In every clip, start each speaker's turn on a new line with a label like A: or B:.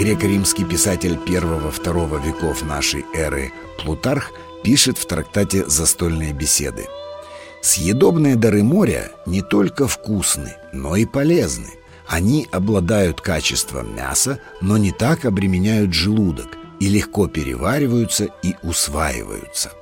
A: Греко-римский писатель первого-второго веков нашей эры Плутарх пишет в трактате «Застольные беседы». Съедобные дары моря не только вкусны, но и полезны. Они обладают качеством мяса, но не так обременяют желудок и легко перевариваются и усваиваются.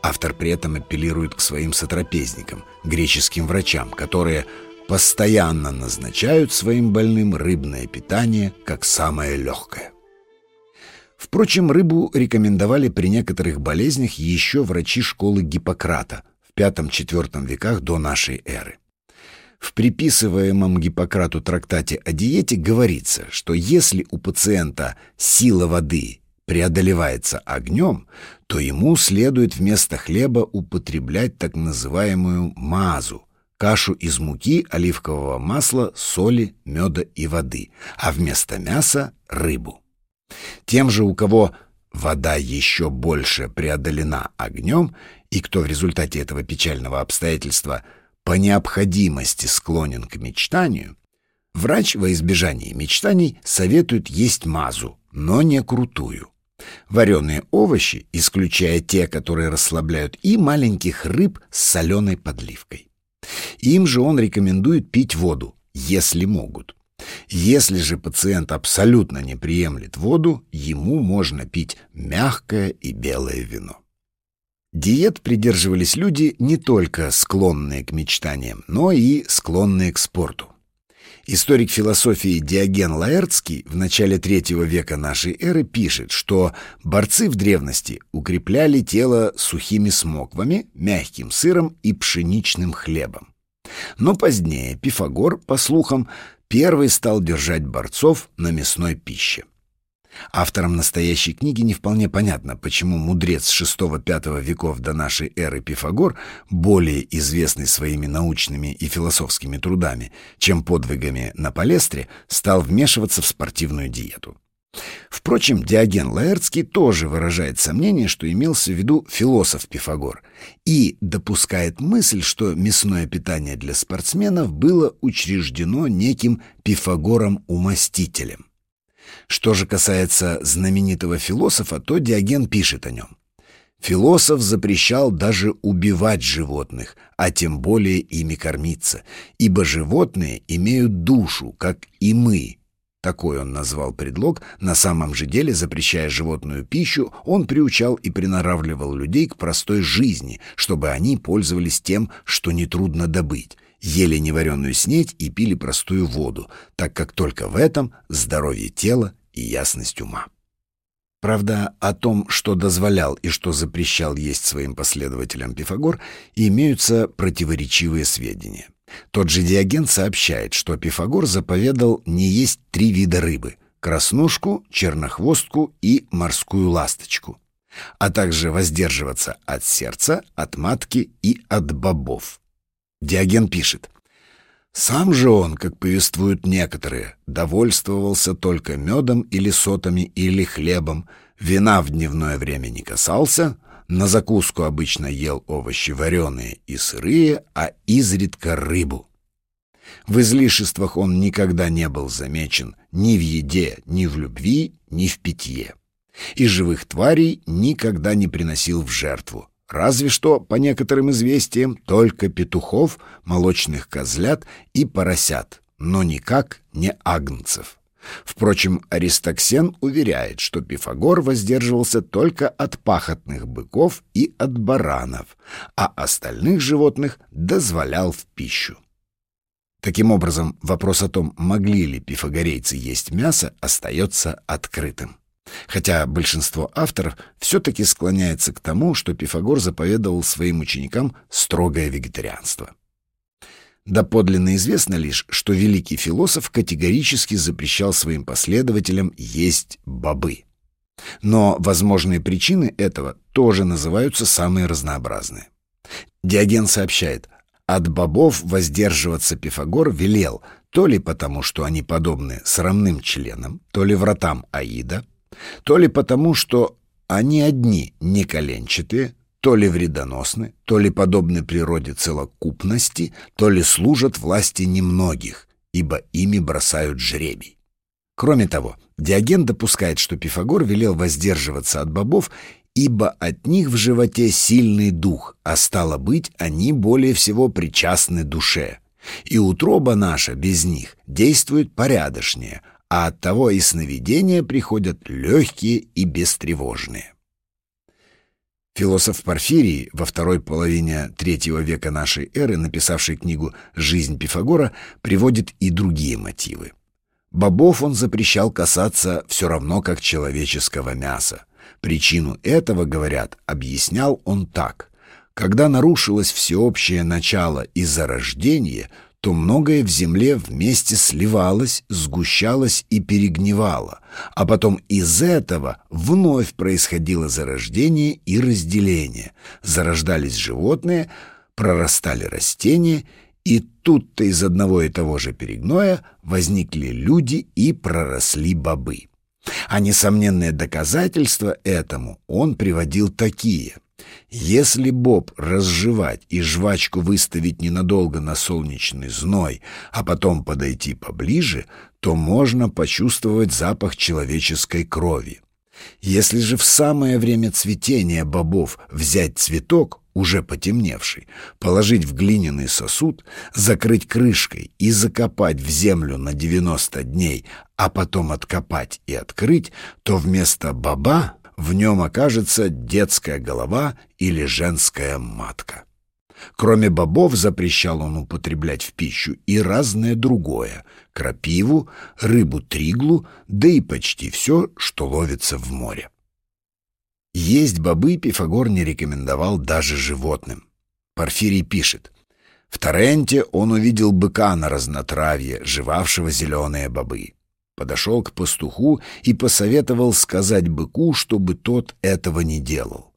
A: Автор при этом апеллирует к своим сотрапезникам, греческим врачам, которые постоянно назначают своим больным рыбное питание как самое легкое. Впрочем, рыбу рекомендовали при некоторых болезнях еще врачи школы Гиппократа в V-IV веках до нашей эры. В приписываемом Гиппократу трактате о диете говорится, что если у пациента сила воды преодолевается огнем, то ему следует вместо хлеба употреблять так называемую мазу, кашу из муки, оливкового масла, соли, меда и воды, а вместо мяса — рыбу. Тем же, у кого вода еще больше преодолена огнем, и кто в результате этого печального обстоятельства по необходимости склонен к мечтанию, врач во избежание мечтаний советует есть мазу, но не крутую. Вареные овощи, исключая те, которые расслабляют, и маленьких рыб с соленой подливкой. Им же он рекомендует пить воду, если могут. Если же пациент абсолютно не приемлет воду, ему можно пить мягкое и белое вино. Диет придерживались люди не только склонные к мечтаниям, но и склонные к спорту. Историк философии Диоген Лаэртский в начале третьего века нашей эры пишет, что борцы в древности укрепляли тело сухими смоквами, мягким сыром и пшеничным хлебом. Но позднее Пифагор, по слухам, первый стал держать борцов на мясной пище. Авторам настоящей книги не вполне понятно, почему мудрец VI-V веков до нашей эры Пифагор, более известный своими научными и философскими трудами, чем подвигами на палестре, стал вмешиваться в спортивную диету. Впрочем, Диоген Лаэртский тоже выражает сомнение, что имелся в виду философ Пифагор, и допускает мысль, что мясное питание для спортсменов было учреждено неким Пифагором-умастителем. Что же касается знаменитого философа, то Диоген пишет о нем. Философ запрещал даже убивать животных, а тем более ими кормиться, ибо животные имеют душу, как и мы. Такой он назвал предлог, на самом же деле, запрещая животную пищу, он приучал и приноравливал людей к простой жизни, чтобы они пользовались тем, что нетрудно добыть, ели невареную снеть и пили простую воду, так как только в этом здоровье тела и ясность ума. Правда, о том, что дозволял и что запрещал есть своим последователям Пифагор, имеются противоречивые сведения. Тот же Диоген сообщает, что Пифагор заповедал не есть три вида рыбы — краснушку, чернохвостку и морскую ласточку, а также воздерживаться от сердца, от матки и от бобов. Диоген пишет. Сам же он, как повествуют некоторые, довольствовался только медом или сотами или хлебом, вина в дневное время не касался, на закуску обычно ел овощи вареные и сырые, а изредка рыбу. В излишествах он никогда не был замечен ни в еде, ни в любви, ни в питье. И живых тварей никогда не приносил в жертву, Разве что, по некоторым известиям, только петухов, молочных козлят и поросят, но никак не агнцев. Впрочем, Аристоксен уверяет, что Пифагор воздерживался только от пахотных быков и от баранов, а остальных животных дозволял в пищу. Таким образом, вопрос о том, могли ли пифагорейцы есть мясо, остается открытым. Хотя большинство авторов все-таки склоняется к тому, что Пифагор заповедовал своим ученикам строгое вегетарианство. Доподлинно известно лишь, что великий философ категорически запрещал своим последователям есть бобы. Но возможные причины этого тоже называются самые разнообразные. Диоген сообщает, от бобов воздерживаться Пифагор велел, то ли потому, что они подобны срамным членам, то ли вратам Аида, то ли потому, что они одни не коленчатые, то ли вредоносны, то ли подобны природе целокупности, то ли служат власти немногих, ибо ими бросают жребий. Кроме того, Диоген допускает, что Пифагор велел воздерживаться от бобов, ибо от них в животе сильный дух, а стало быть, они более всего причастны душе. И утроба наша без них действует порядочнее, а от того и сновидения приходят легкие и бестревожные. Философ Порфирий во второй половине третьего века нашей эры, написавший книгу «Жизнь Пифагора», приводит и другие мотивы. Бобов он запрещал касаться все равно, как человеческого мяса. Причину этого, говорят, объяснял он так. Когда нарушилось всеобщее начало и зарождение, то многое в земле вместе сливалось, сгущалось и перегнивало, а потом из этого вновь происходило зарождение и разделение. Зарождались животные, прорастали растения, и тут-то из одного и того же перегноя возникли люди и проросли бобы. А несомненные доказательства этому он приводил такие. Если боб разжевать и жвачку выставить ненадолго на солнечный зной, а потом подойти поближе, то можно почувствовать запах человеческой крови. Если же в самое время цветения бобов взять цветок, уже потемневший, положить в глиняный сосуд, закрыть крышкой и закопать в землю на 90 дней, а потом откопать и открыть, то вместо боба в нем окажется детская голова или женская матка. Кроме бобов запрещал он употреблять в пищу и разное другое — крапиву, рыбу-триглу, да и почти все, что ловится в море. Есть бобы Пифагор не рекомендовал даже животным. Порфирий пишет. В Торренте он увидел быка на разнотравье, жевавшего зеленые бобы. Подошел к пастуху и посоветовал сказать быку, чтобы тот этого не делал.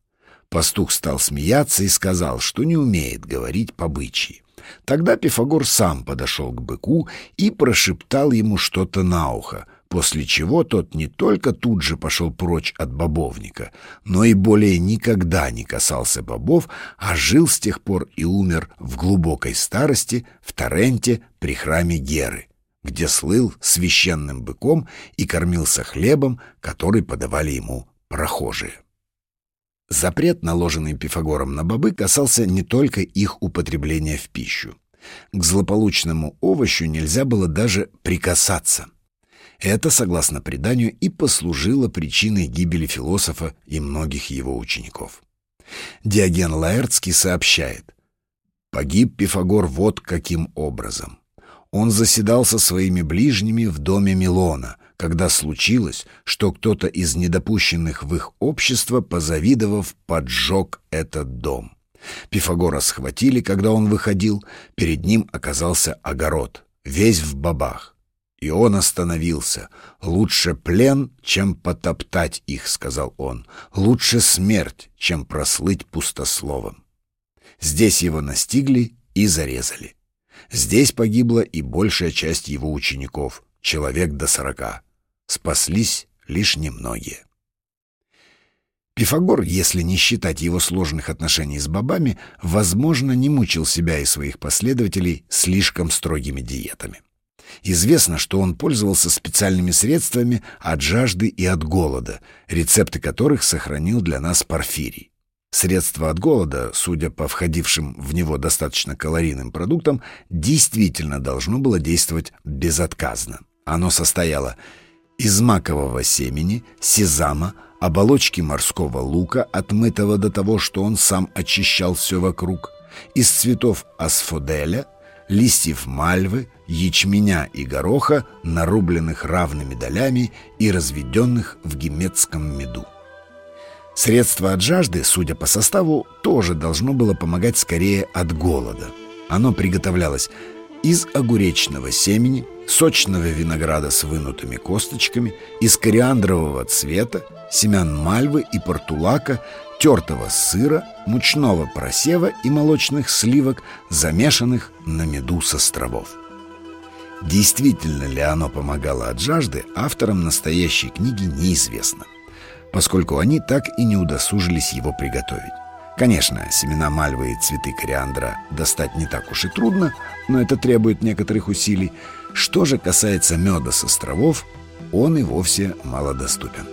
A: Пастух стал смеяться и сказал, что не умеет говорить по-бычьи. Тогда Пифагор сам подошел к быку и прошептал ему что-то на ухо, после чего тот не только тут же пошел прочь от бобовника, но и более никогда не касался бобов, а жил с тех пор и умер в глубокой старости в Торренте при храме Геры, где слыл священным быком и кормился хлебом, который подавали ему прохожие. Запрет, наложенный Пифагором на бобы, касался не только их употребления в пищу. К злополучному овощу нельзя было даже прикасаться — это, согласно преданию, и послужило причиной гибели философа и многих его учеников. Диоген Лаэртский сообщает, «Погиб Пифагор вот каким образом. Он заседал со своими ближними в доме Милона, когда случилось, что кто-то из недопущенных в их общество, позавидовав, поджег этот дом. Пифагора схватили, когда он выходил, перед ним оказался огород, весь в бабах. И он остановился. «Лучше плен, чем потоптать их», — сказал он. «Лучше смерть, чем прослыть пустословом». Здесь его настигли и зарезали. Здесь погибла и большая часть его учеников, человек до сорока. Спаслись лишь немногие. Пифагор, если не считать его сложных отношений с бабами, возможно, не мучил себя и своих последователей слишком строгими диетами. Известно, что он пользовался специальными средствами от жажды и от голода, рецепты которых сохранил для нас Порфирий. Средство от голода, судя по входившим в него достаточно калорийным продуктам, действительно должно было действовать безотказно. Оно состояло из макового семени, сезама, оболочки морского лука, отмытого до того, что он сам очищал все вокруг, из цветов асфоделя, листьев мальвы, ячменя и гороха, нарубленных равными долями и разведенных в гемецком меду. Средство от жажды, судя по составу, тоже должно было помогать скорее от голода. Оно приготовлялось из огуречного семени, сочного винограда с вынутыми косточками, из кориандрового цвета, семян мальвы и портулака, тертого сыра, мучного просева и молочных сливок, замешанных на меду с островов. Действительно ли оно помогало от жажды, авторам настоящей книги неизвестно, поскольку они так и не удосужились его приготовить. Конечно, семена мальвы и цветы кориандра достать не так уж и трудно, но это требует некоторых усилий. Что же касается меда с островов, он и вовсе малодоступен.